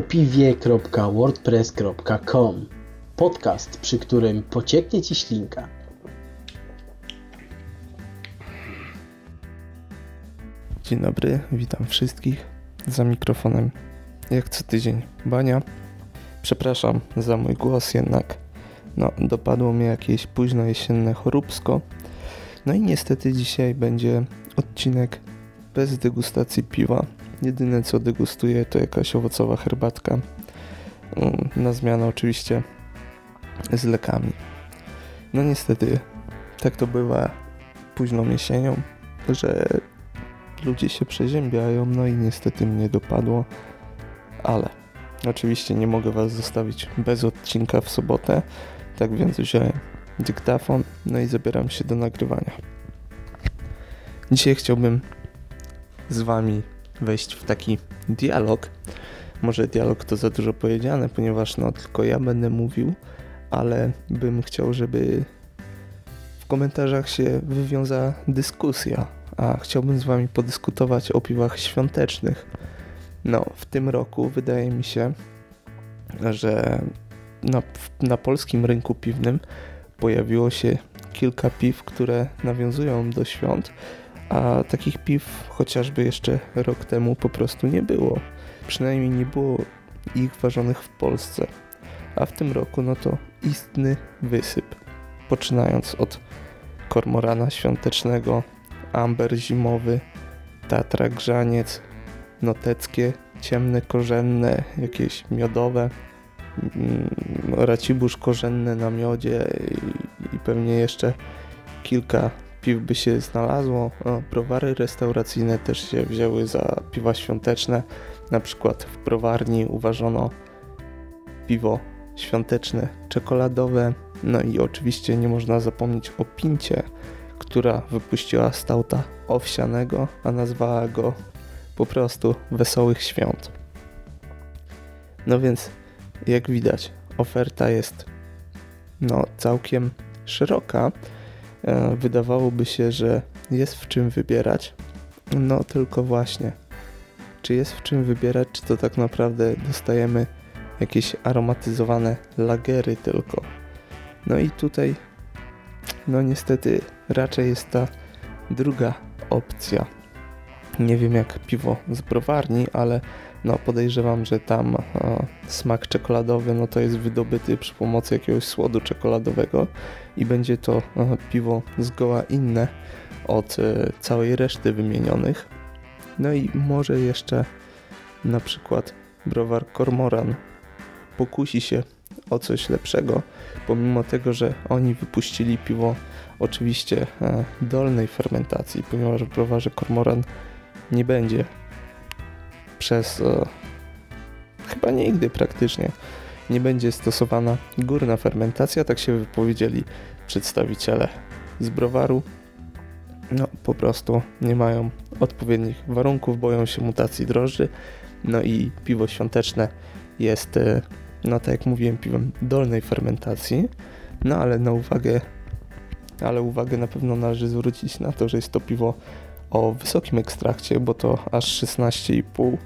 opiwie.wordpress.com Podcast, przy którym pocieknie Ci ślinka. Dzień dobry, witam wszystkich. Za mikrofonem jak co tydzień Bania. Przepraszam za mój głos, jednak no, dopadło mnie jakieś późno jesienne choróbsko. No i niestety dzisiaj będzie odcinek bez degustacji piwa. Jedyne co degustuję to jakaś owocowa herbatka. Mm, na zmianę oczywiście z lekami. No niestety tak to bywa późną jesienią, że ludzie się przeziębiają, no i niestety mnie dopadło, ale oczywiście nie mogę Was zostawić bez odcinka w sobotę, tak więc wziąłem dyktafon, no i zabieram się do nagrywania. Dzisiaj chciałbym z Wami wejść w taki dialog. Może dialog to za dużo powiedziane, ponieważ no tylko ja będę mówił, ale bym chciał, żeby w komentarzach się wywiązała dyskusja, a chciałbym z Wami podyskutować o piwach świątecznych. No, w tym roku wydaje mi się, że na, na polskim rynku piwnym pojawiło się kilka piw, które nawiązują do świąt, a takich piw chociażby jeszcze rok temu po prostu nie było. Przynajmniej nie było ich ważonych w Polsce. A w tym roku no to istny wysyp. Poczynając od kormorana świątecznego, amber zimowy, tatra grzaniec, noteckie, ciemne korzenne, jakieś miodowe, mm, racibórz korzenne na miodzie i, i pewnie jeszcze kilka piw by się znalazło. O, browary restauracyjne też się wzięły za piwa świąteczne. Na przykład w browarni uważono piwo świąteczne, czekoladowe. No i oczywiście nie można zapomnieć o Pincie, która wypuściła stauta owsianego, a nazwała go po prostu Wesołych Świąt. No więc, jak widać, oferta jest no całkiem szeroka. E, wydawałoby się, że jest w czym wybierać. No tylko właśnie, czy jest w czym wybierać, czy to tak naprawdę dostajemy jakieś aromatyzowane lagery tylko. No i tutaj, no niestety, raczej jest ta druga opcja. Nie wiem jak piwo z browarni, ale no podejrzewam, że tam e, smak czekoladowy no to jest wydobyty przy pomocy jakiegoś słodu czekoladowego i będzie to e, piwo zgoła inne od e, całej reszty wymienionych. No i może jeszcze na przykład browar Cormoran pokusi się o coś lepszego, pomimo tego, że oni wypuścili piwo oczywiście e, dolnej fermentacji, ponieważ w browarze Cormoran nie będzie przez e, chyba nigdy praktycznie nie będzie stosowana górna fermentacja, tak się wypowiedzieli przedstawiciele z browaru. No po prostu nie mają odpowiednich warunków, boją się mutacji drożdży, no i piwo świąteczne jest, e, no tak jak mówiłem, piwem dolnej fermentacji, no ale na uwagę, ale uwagę na pewno należy zwrócić na to, że jest to piwo o wysokim ekstrakcie, bo to aż 16,5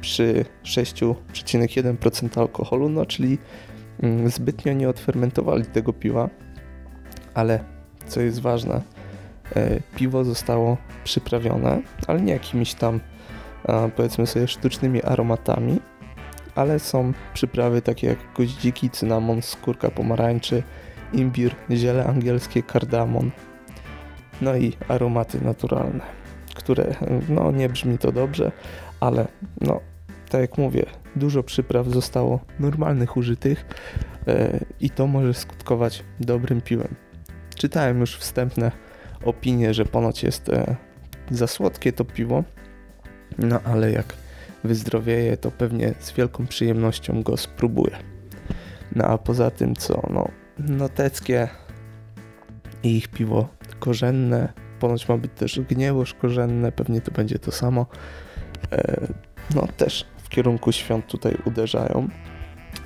przy 6,1% alkoholu, no czyli mm, zbytnio nie odfermentowali tego piwa, ale co jest ważne, e, piwo zostało przyprawione, ale nie jakimiś tam powiedzmy sobie sztucznymi aromatami, ale są przyprawy takie jak goździki, cynamon, skórka pomarańczy, imbir, ziele angielskie, kardamon, no i aromaty naturalne, które no nie brzmi to dobrze, ale no tak jak mówię, dużo przypraw zostało normalnych użytych e, i to może skutkować dobrym piwem. Czytałem już wstępne opinie, że ponoć jest e, za słodkie to piwo, no ale jak wyzdrowieje, to pewnie z wielką przyjemnością go spróbuję. No a poza tym co, no noteckie i ich piwo korzenne, ponoć ma być też gniełoż korzenne, pewnie to będzie to samo. E, no też w kierunku świąt tutaj uderzają.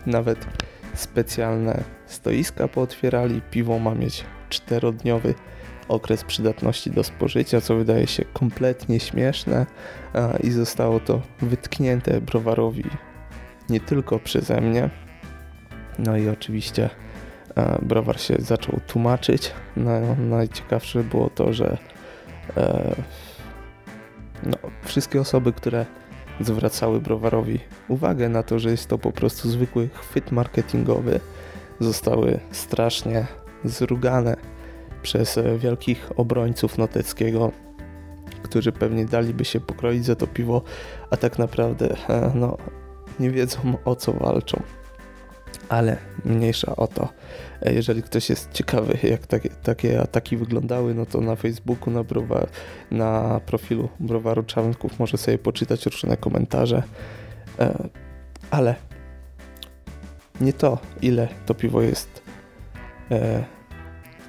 Nawet specjalne stoiska pootwierali. Piwo ma mieć czterodniowy okres przydatności do spożycia, co wydaje się kompletnie śmieszne i zostało to wytknięte browarowi nie tylko przeze mnie. No i oczywiście browar się zaczął tłumaczyć. No, najciekawsze było to, że e, no, wszystkie osoby, które zwracały browarowi uwagę na to, że jest to po prostu zwykły chwyt marketingowy, zostały strasznie zrugane przez e, wielkich obrońców Noteckiego, którzy pewnie daliby się pokroić za to piwo, a tak naprawdę e, no, nie wiedzą o co walczą. Ale mniejsza o to. E, jeżeli ktoś jest ciekawy, jak takie, takie ataki wyglądały, no to na Facebooku, na, na profilu Browaru Czarnków może sobie poczytać różne komentarze. Ale nie to, ile to piwo jest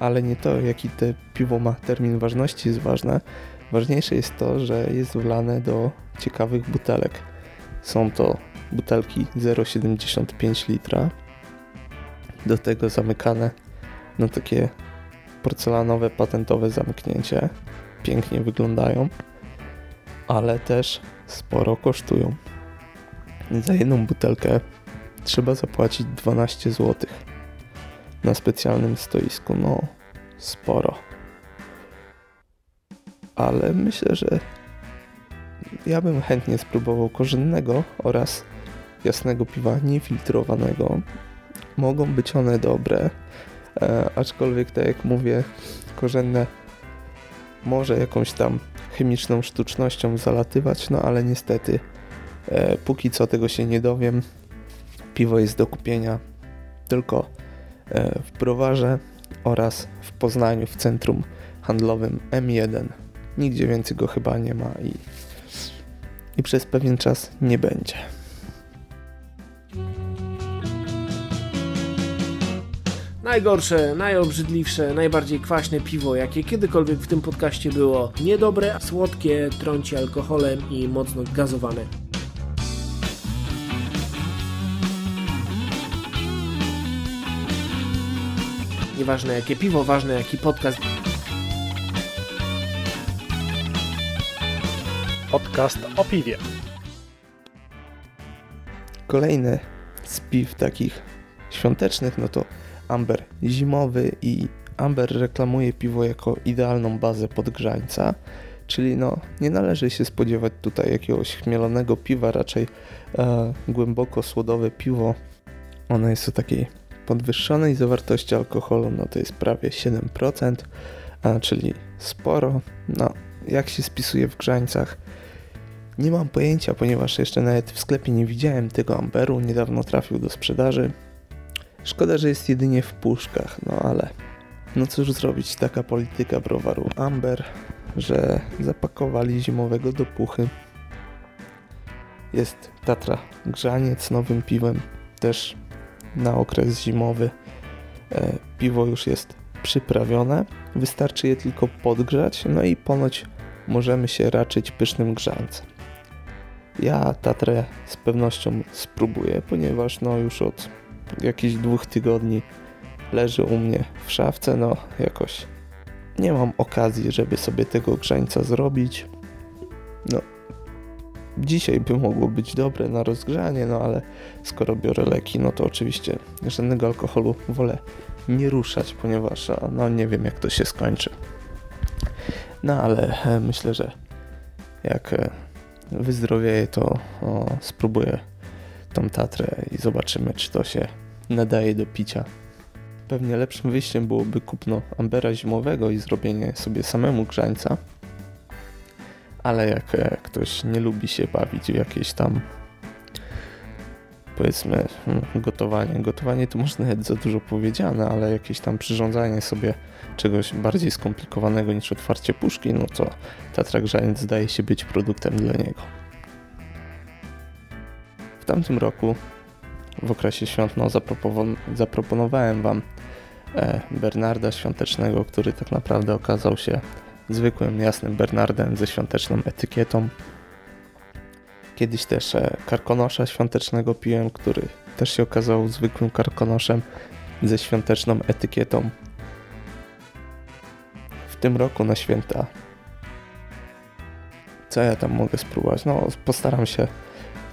ale nie to, jaki te piwo ma termin ważności jest ważne. Ważniejsze jest to, że jest wlane do ciekawych butelek. Są to butelki 0,75 litra. Do tego zamykane na takie porcelanowe, patentowe zamknięcie. Pięknie wyglądają, ale też sporo kosztują. Za jedną butelkę trzeba zapłacić 12 złotych na specjalnym stoisku. No, sporo. Ale myślę, że ja bym chętnie spróbował korzennego oraz jasnego piwa niefiltrowanego. Mogą być one dobre, e, aczkolwiek tak jak mówię, korzenne może jakąś tam chemiczną sztucznością zalatywać, no ale niestety e, póki co tego się nie dowiem. Piwo jest do kupienia tylko E, w Browarze oraz w Poznaniu w centrum handlowym M1. Nigdzie więcej go chyba nie ma i, i przez pewien czas nie będzie. Najgorsze, najobrzydliwsze, najbardziej kwaśne piwo, jakie kiedykolwiek w tym podcaście było. Niedobre, słodkie, trąci alkoholem i mocno gazowane. Nieważne jakie piwo, ważne jaki podcast. Podcast o piwie. Kolejny z piw takich świątecznych, no to Amber zimowy i Amber reklamuje piwo jako idealną bazę podgrzańca, czyli no nie należy się spodziewać tutaj jakiegoś chmielonego piwa, raczej e, głęboko słodowe piwo. Ono jest o takiej podwyższonej zawartości alkoholu, no to jest prawie 7%, a, czyli sporo. No, jak się spisuje w grzańcach? Nie mam pojęcia, ponieważ jeszcze nawet w sklepie nie widziałem tego amberu, niedawno trafił do sprzedaży. Szkoda, że jest jedynie w puszkach, no ale no cóż zrobić, taka polityka browaru Amber, że zapakowali zimowego do puchy. Jest Tatra Grzaniec nowym piwem, też na okres zimowy. E, piwo już jest przyprawione, wystarczy je tylko podgrzać, no i ponoć możemy się raczyć pysznym grzańcem. Ja Tatrę z pewnością spróbuję, ponieważ no już od jakichś dwóch tygodni leży u mnie w szafce, no jakoś nie mam okazji, żeby sobie tego grzańca zrobić. No, dzisiaj by mogło być dobre na rozgrzanie, no ale skoro biorę leki, no to oczywiście żadnego alkoholu wolę nie ruszać, ponieważ no nie wiem jak to się skończy. No ale e, myślę, że jak e, wyzdrowieję, to o, spróbuję tą Tatrę i zobaczymy, czy to się nadaje do picia. Pewnie lepszym wyjściem byłoby kupno ambera zimowego i zrobienie sobie samemu grzańca, ale jak ktoś nie lubi się bawić w jakieś tam powiedzmy hmm, gotowanie. Gotowanie to może nawet za dużo powiedziane, ale jakieś tam przyrządzanie sobie czegoś bardziej skomplikowanego niż otwarcie puszki, no to Tatra Grzaniec zdaje się być produktem dla niego. Tamtym roku w okresie świąt no, zaproponowałem Wam e, Bernarda Świątecznego, który tak naprawdę okazał się zwykłym, jasnym Bernardem ze świąteczną etykietą. Kiedyś też e, karkonosza świątecznego piłem, który też się okazał zwykłym karkonoszem ze świąteczną etykietą. W tym roku na święta co ja tam mogę spróbować? No, postaram się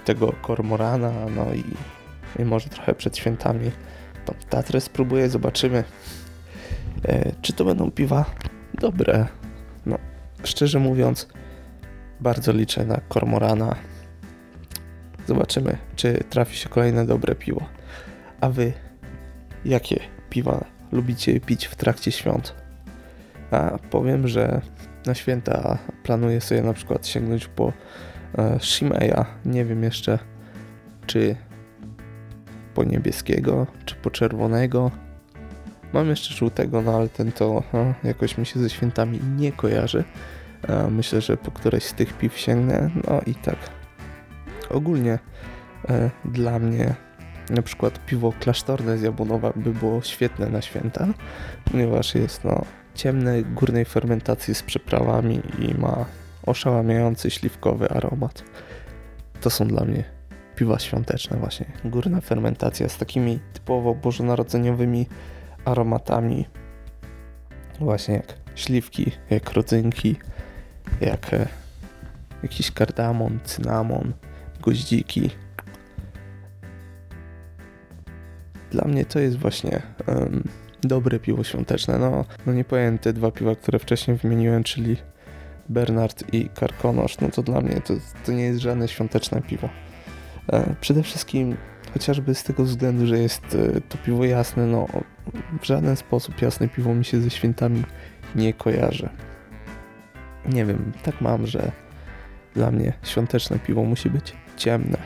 tego kormorana, no i, i może trochę przed świętami tą Tatrę spróbuję, zobaczymy. E, czy to będą piwa dobre? No, szczerze mówiąc, bardzo liczę na kormorana. Zobaczymy, czy trafi się kolejne dobre piwo. A wy, jakie piwa lubicie pić w trakcie świąt? A powiem, że na święta planuję sobie na przykład sięgnąć po Shimeya. Nie wiem jeszcze, czy po niebieskiego, czy po czerwonego. Mam jeszcze żółtego, no ale ten to e, jakoś mi się ze świętami nie kojarzy. E, myślę, że po któreś z tych piw sięgnę. No i tak ogólnie e, dla mnie na przykład piwo klasztorne z Jabłonowa by było świetne na święta, ponieważ jest no ciemnej górnej fermentacji z przyprawami i ma oszałamiający śliwkowy aromat. To są dla mnie piwa świąteczne właśnie. Górna fermentacja z takimi typowo bożonarodzeniowymi aromatami właśnie jak śliwki, jak rodzynki, jak e, jakiś kardamon, cynamon, goździki. Dla mnie to jest właśnie um, dobre piwo świąteczne. No, no nie powiem te dwa piwa, które wcześniej wymieniłem, czyli Bernard i Karkonosz, no to dla mnie to, to nie jest żadne świąteczne piwo. E, przede wszystkim chociażby z tego względu, że jest e, to piwo jasne, no w żaden sposób jasne piwo mi się ze świętami nie kojarzy. Nie wiem, tak mam, że dla mnie świąteczne piwo musi być ciemne.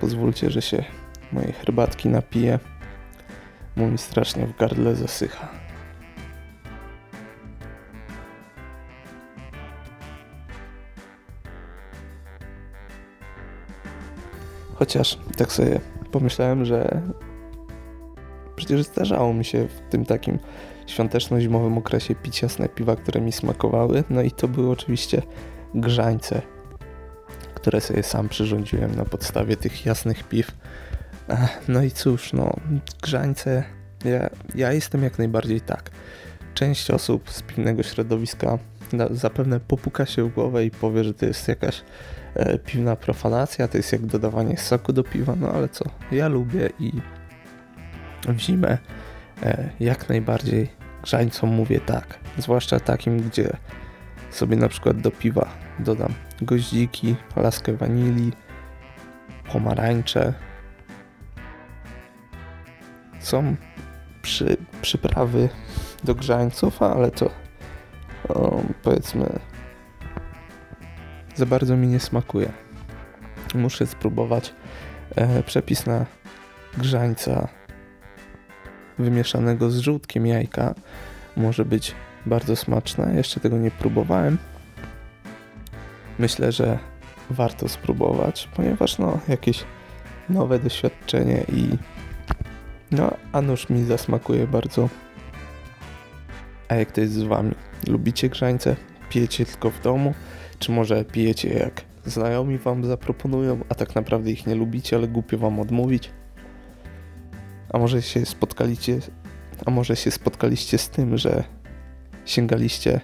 Pozwólcie, że się mojej herbatki napiję bo mi strasznie w gardle zasycha. Chociaż tak sobie pomyślałem, że przecież zdarzało mi się w tym takim świąteczno-zimowym okresie pić jasne piwa, które mi smakowały. No i to były oczywiście grzańce, które sobie sam przyrządziłem na podstawie tych jasnych piw. No i cóż, no, grzańce, ja, ja jestem jak najbardziej tak. Część osób z piwnego środowiska zapewne popuka się w głowę i powie, że to jest jakaś piwna profanacja, to jest jak dodawanie soku do piwa, no ale co, ja lubię i w zimę e, jak najbardziej grzańcom mówię tak. Zwłaszcza takim, gdzie sobie na przykład do piwa dodam goździki, laskę wanilii, pomarańcze, są przy, przyprawy do grzańców, ale to o, powiedzmy za bardzo mi nie smakuje. Muszę spróbować e, przepis na grzańca wymieszanego z żółtkiem jajka. Może być bardzo smaczne. Jeszcze tego nie próbowałem. Myślę, że warto spróbować, ponieważ no jakieś nowe doświadczenie i no, a nóż mi zasmakuje bardzo. A jak to jest z wami? Lubicie grzańce? Pijecie tylko w domu? Czy może pijecie jak znajomi wam zaproponują, a tak naprawdę ich nie lubicie, ale głupio wam odmówić? A może się spotkaliście, a może się spotkaliście z tym, że sięgaliście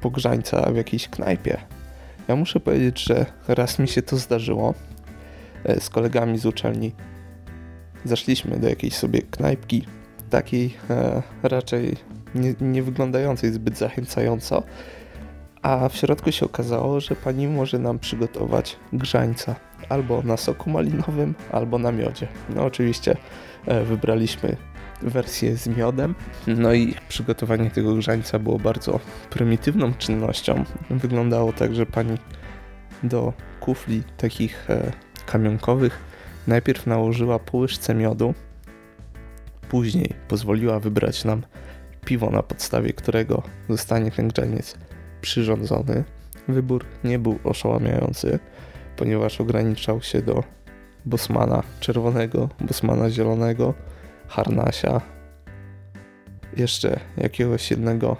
po grzańca w jakiejś knajpie? Ja muszę powiedzieć, że raz mi się to zdarzyło e, z kolegami z uczelni zaszliśmy do jakiejś sobie knajpki, takiej e, raczej nie, nie wyglądającej zbyt zachęcająco, a w środku się okazało, że pani może nam przygotować grzańca albo na soku malinowym, albo na miodzie. No oczywiście e, wybraliśmy wersję z miodem. No i przygotowanie tego grzańca było bardzo prymitywną czynnością. Wyglądało tak, że pani do kufli takich e, kamionkowych Najpierw nałożyła po łyżce miodu, później pozwoliła wybrać nam piwo, na podstawie którego zostanie ten grzaniec przyrządzony. Wybór nie był oszałamiający, ponieważ ograniczał się do Bosmana czerwonego, Bosmana zielonego, Harnasia, jeszcze jakiegoś jednego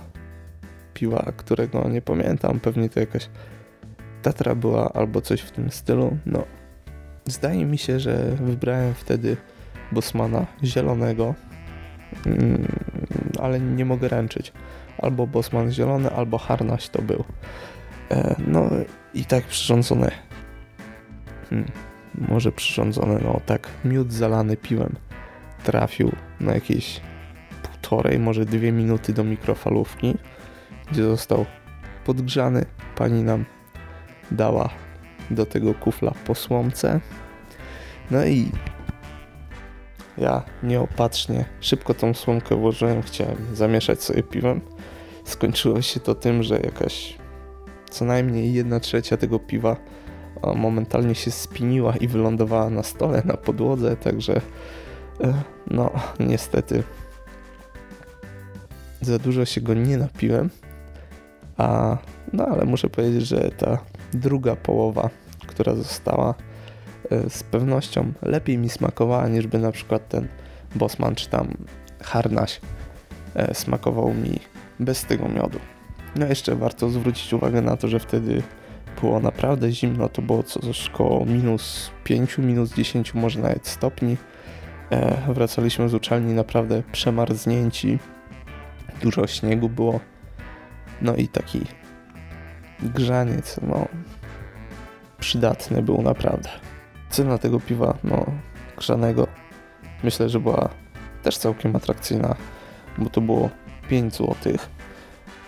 piwa, którego nie pamiętam, pewnie to jakaś Tatra była albo coś w tym stylu. No, Zdaje mi się, że wybrałem wtedy Bosmana zielonego, mm, ale nie mogę ręczyć. Albo Bosman zielony, albo Harnaś to był. E, no i tak przyrządzone hmm, może przyrządzone, no tak, miód zalany piwem trafił na jakieś półtorej, może dwie minuty do mikrofalówki, gdzie został podgrzany. Pani nam dała do tego kufla po słomce. No i ja nieopatrznie szybko tą słomkę włożyłem, chciałem zamieszać sobie piwem. Skończyło się to tym, że jakaś co najmniej jedna trzecia tego piwa momentalnie się spiniła i wylądowała na stole, na podłodze, także e, no niestety za dużo się go nie napiłem, a no ale muszę powiedzieć, że ta druga połowa, która została e, z pewnością lepiej mi smakowała niż by na przykład ten Bosman czy tam Harnaś e, smakował mi bez tego miodu. No jeszcze warto zwrócić uwagę na to, że wtedy było naprawdę zimno, to było coś około minus 5, minus 10 może nawet stopni. E, wracaliśmy z uczelni naprawdę przemarznięci, dużo śniegu było, no i taki grzaniec, no przydatny był naprawdę. Cena tego piwa, no grzanego, myślę, że była też całkiem atrakcyjna, bo to było 5 zł,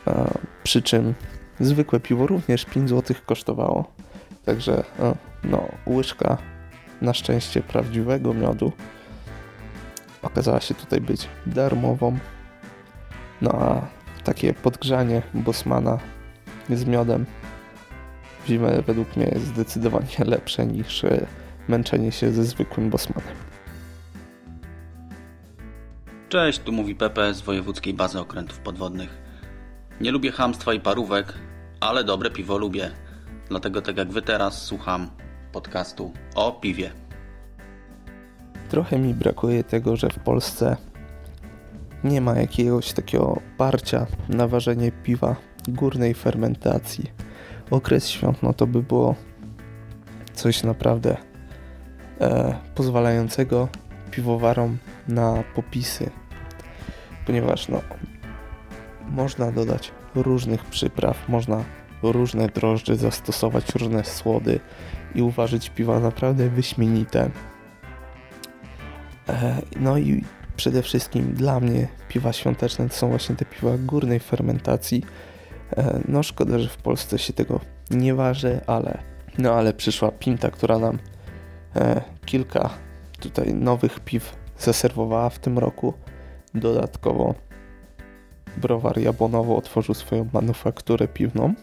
e, przy czym zwykłe piwo również 5 zł kosztowało, także e, no łyżka na szczęście prawdziwego miodu okazała się tutaj być darmową. No a takie podgrzanie Bosmana z miodem w zimę według mnie jest zdecydowanie lepsze niż e, męczenie się ze zwykłym Bosmanem. Cześć, tu mówi Pepe z Wojewódzkiej Bazy Okrętów Podwodnych. Nie lubię hamstwa i parówek, ale dobre piwo lubię. Dlatego tak jak wy teraz słucham podcastu o piwie. Trochę mi brakuje tego, że w Polsce nie ma jakiegoś takiego parcia na ważenie piwa górnej fermentacji. Okres świąt no to by było coś naprawdę e, pozwalającego piwowarom na popisy, ponieważ no można dodać różnych przypraw, można różne drożdże zastosować, różne słody i uważać piwa naprawdę wyśmienite. E, no i przede wszystkim dla mnie piwa świąteczne to są właśnie te piwa górnej fermentacji. E, no szkoda, że w Polsce się tego nie waży, ale no ale przyszła Pinta, która nam e, kilka tutaj nowych piw zaserwowała w tym roku. Dodatkowo browar Jabłonowo otworzył swoją manufakturę piwną,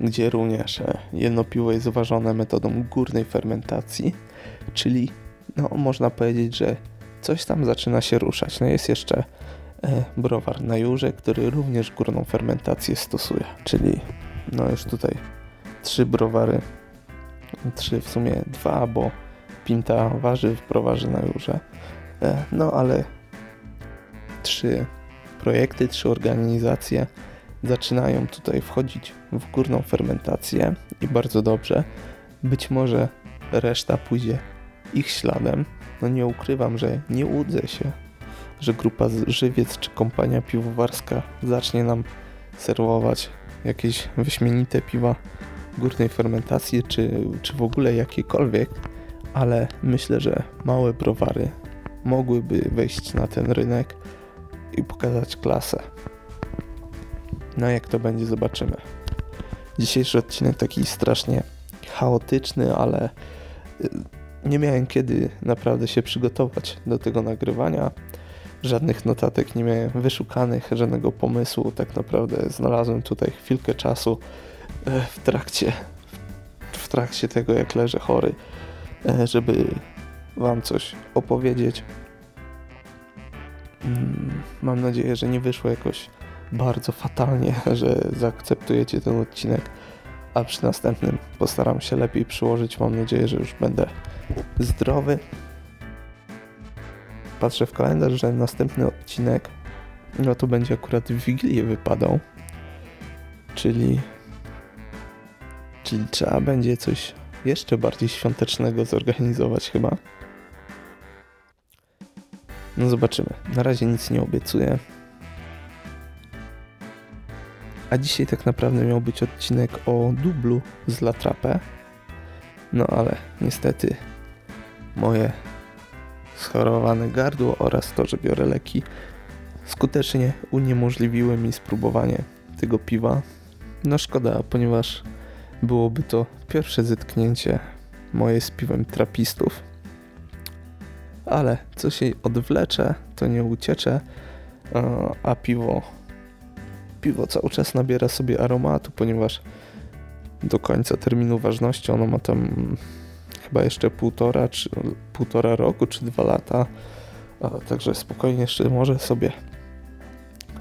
gdzie również jedno piwo jest ważone metodą górnej fermentacji, czyli no, można powiedzieć, że coś tam zaczyna się ruszać. No jest jeszcze e, browar na jurze, który również górną fermentację stosuje, czyli no już tutaj trzy browary, trzy w sumie dwa, bo pinta warzyw browarzy na jurze, no ale trzy projekty, trzy organizacje zaczynają tutaj wchodzić w górną fermentację i bardzo dobrze. Być może reszta pójdzie ich śladem. No nie ukrywam, że nie łudzę się, że grupa Żywiec czy kompania piwowarska zacznie nam serwować jakieś wyśmienite piwa górnej fermentacji, czy, czy w ogóle jakiekolwiek, ale myślę, że małe browary mogłyby wejść na ten rynek i pokazać klasę. No jak to będzie, zobaczymy. Dzisiejszy odcinek taki strasznie chaotyczny, ale y, nie miałem kiedy naprawdę się przygotować do tego nagrywania. Żadnych notatek nie miałem wyszukanych, żadnego pomysłu. Tak naprawdę znalazłem tutaj chwilkę czasu e, w trakcie, w trakcie tego, jak leżę chory, żeby Wam coś opowiedzieć. Mm, mam nadzieję, że nie wyszło jakoś bardzo fatalnie, że zaakceptujecie ten odcinek, a przy następnym postaram się lepiej przyłożyć. Mam nadzieję, że już będę zdrowy. Patrzę w kalendarz, że następny odcinek no to będzie akurat w Wigilię wypadał. Czyli czyli trzeba będzie coś jeszcze bardziej świątecznego zorganizować chyba. No zobaczymy. Na razie nic nie obiecuję. A dzisiaj tak naprawdę miał być odcinek o dublu z Latrapę. No ale niestety moje schorowane gardło oraz to, że biorę leki skutecznie uniemożliwiły mi spróbowanie tego piwa. No szkoda, ponieważ byłoby to pierwsze zetknięcie moje z piwem trapistów. Ale co się odwlecze, to nie uciecze, a piwo piwo cały czas nabiera sobie aromatu, ponieważ do końca terminu ważności ono ma tam chyba jeszcze półtora, czy półtora roku, czy dwa lata. Także spokojnie jeszcze może sobie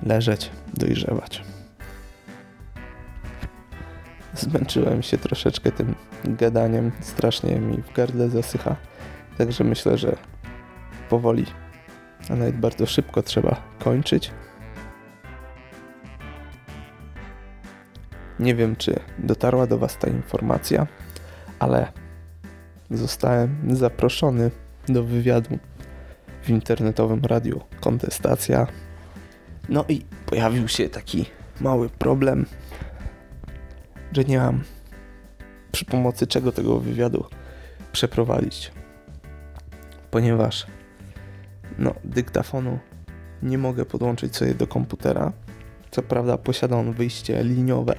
leżeć, dojrzewać. Zmęczyłem się troszeczkę tym gadaniem, strasznie mi w gardle zasycha, także myślę, że powoli, a nawet bardzo szybko trzeba kończyć. Nie wiem, czy dotarła do Was ta informacja, ale zostałem zaproszony do wywiadu w internetowym radiu Kontestacja. No i pojawił się taki mały problem, że nie mam przy pomocy czego tego wywiadu przeprowadzić. Ponieważ no, dyktafonu nie mogę podłączyć sobie do komputera. Co prawda posiada on wyjście liniowe,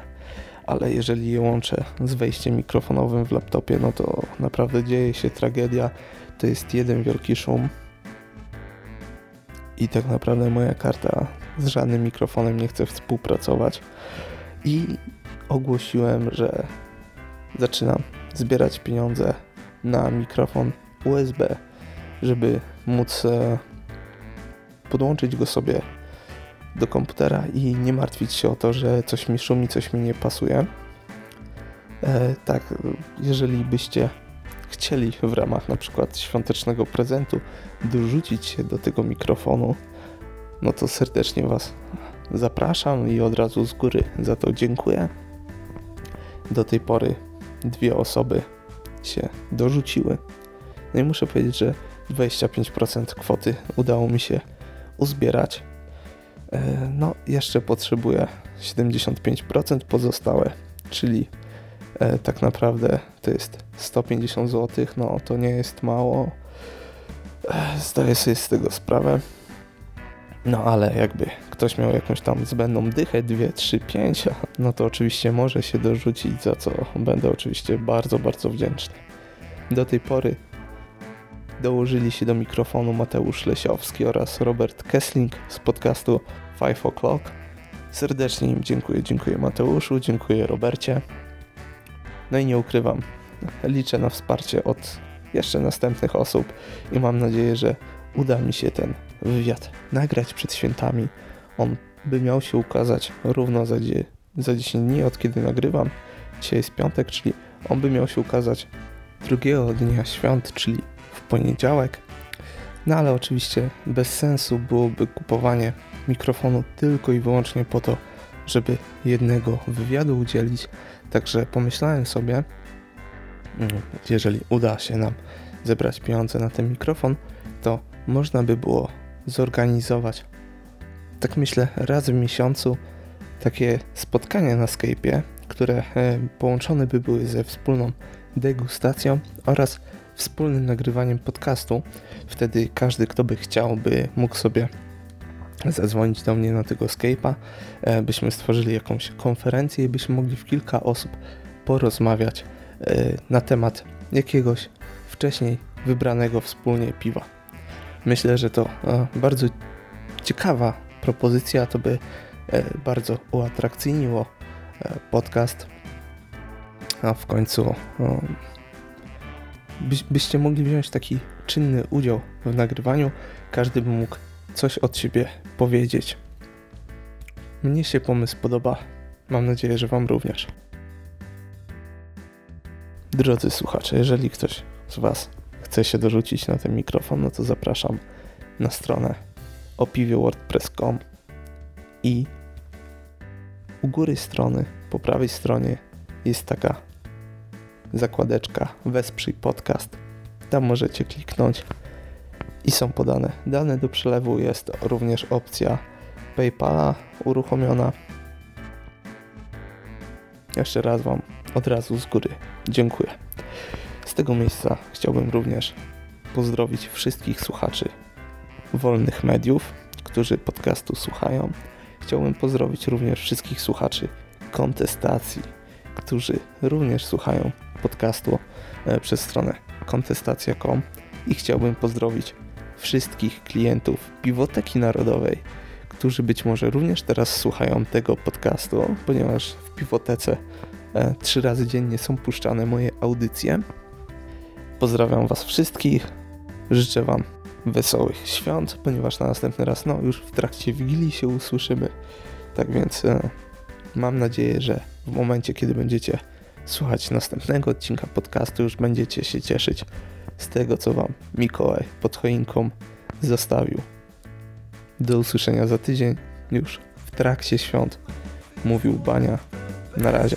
ale jeżeli je łączę z wejściem mikrofonowym w laptopie, no to naprawdę dzieje się tragedia. To jest jeden wielki szum. I tak naprawdę moja karta z żadnym mikrofonem nie chce współpracować. I ogłosiłem, że zaczynam zbierać pieniądze na mikrofon USB, żeby móc e, podłączyć go sobie do komputera i nie martwić się o to, że coś mi szumi, coś mi nie pasuje. E, tak, jeżeli byście chcieli w ramach na przykład świątecznego prezentu dorzucić się do tego mikrofonu, no to serdecznie Was zapraszam i od razu z góry za to dziękuję. Do tej pory dwie osoby się dorzuciły. No i muszę powiedzieć, że 25% kwoty udało mi się uzbierać. E, no, jeszcze potrzebuję 75% pozostałe, czyli e, tak naprawdę to jest 150 zł. No, to nie jest mało. E, zdaję sobie z tego sprawę. No, ale jakby ktoś miał jakąś tam zbędną dychę, 2, 3, 5, no to oczywiście może się dorzucić, za co będę oczywiście bardzo, bardzo wdzięczny. Do tej pory dołożyli się do mikrofonu Mateusz Lesiowski oraz Robert Kessling z podcastu 5 O'Clock. Serdecznie im dziękuję, dziękuję Mateuszu, dziękuję Robercie. No i nie ukrywam, liczę na wsparcie od jeszcze następnych osób i mam nadzieję, że uda mi się ten wywiad nagrać przed świętami. On by miał się ukazać równo za, za 10 dni od kiedy nagrywam. Dzisiaj jest piątek, czyli on by miał się ukazać drugiego dnia świąt, czyli w poniedziałek. No ale oczywiście bez sensu byłoby kupowanie mikrofonu tylko i wyłącznie po to, żeby jednego wywiadu udzielić. Także pomyślałem sobie, mm, jeżeli uda się nam zebrać pieniądze na ten mikrofon, to można by było zorganizować, tak myślę, raz w miesiącu takie spotkania na Skype'ie, które e, połączone by były ze wspólną degustacją oraz wspólnym nagrywaniem podcastu. Wtedy każdy, kto by chciał, by mógł sobie zadzwonić do mnie na tego Skype'a, e, byśmy stworzyli jakąś konferencję i byśmy mogli w kilka osób porozmawiać e, na temat jakiegoś wcześniej wybranego wspólnie piwa. Myślę, że to e, bardzo ciekawa propozycja, to by bardzo uatrakcyjniło podcast, a w końcu byście mogli wziąć taki czynny udział w nagrywaniu, każdy by mógł coś od siebie powiedzieć. Mnie się pomysł podoba. Mam nadzieję, że Wam również. Drodzy słuchacze, jeżeli ktoś z Was chce się dorzucić na ten mikrofon, no to zapraszam na stronę opiwiewordpress.com i u góry strony, po prawej stronie jest taka zakładeczka Wesprzyj Podcast. Tam możecie kliknąć i są podane dane do przelewu. Jest również opcja PayPala uruchomiona. Jeszcze raz Wam od razu z góry dziękuję. Z tego miejsca chciałbym również pozdrowić wszystkich słuchaczy wolnych mediów, którzy podcastu słuchają. Chciałbym pozdrowić również wszystkich słuchaczy kontestacji, którzy również słuchają podcastu e, przez stronę kontestacja.com i chciałbym pozdrowić wszystkich klientów Piwoteki Narodowej, którzy być może również teraz słuchają tego podcastu, ponieważ w Piwotece e, trzy razy dziennie są puszczane moje audycje. Pozdrawiam Was wszystkich. Życzę Wam wesołych świąt, ponieważ na następny raz, no już w trakcie Wigilii się usłyszymy. Tak więc e, mam nadzieję, że w momencie, kiedy będziecie słuchać następnego odcinka podcastu, już będziecie się cieszyć z tego, co Wam Mikołaj pod choinką zostawił. Do usłyszenia za tydzień, już w trakcie świąt. Mówił Bania. Na razie.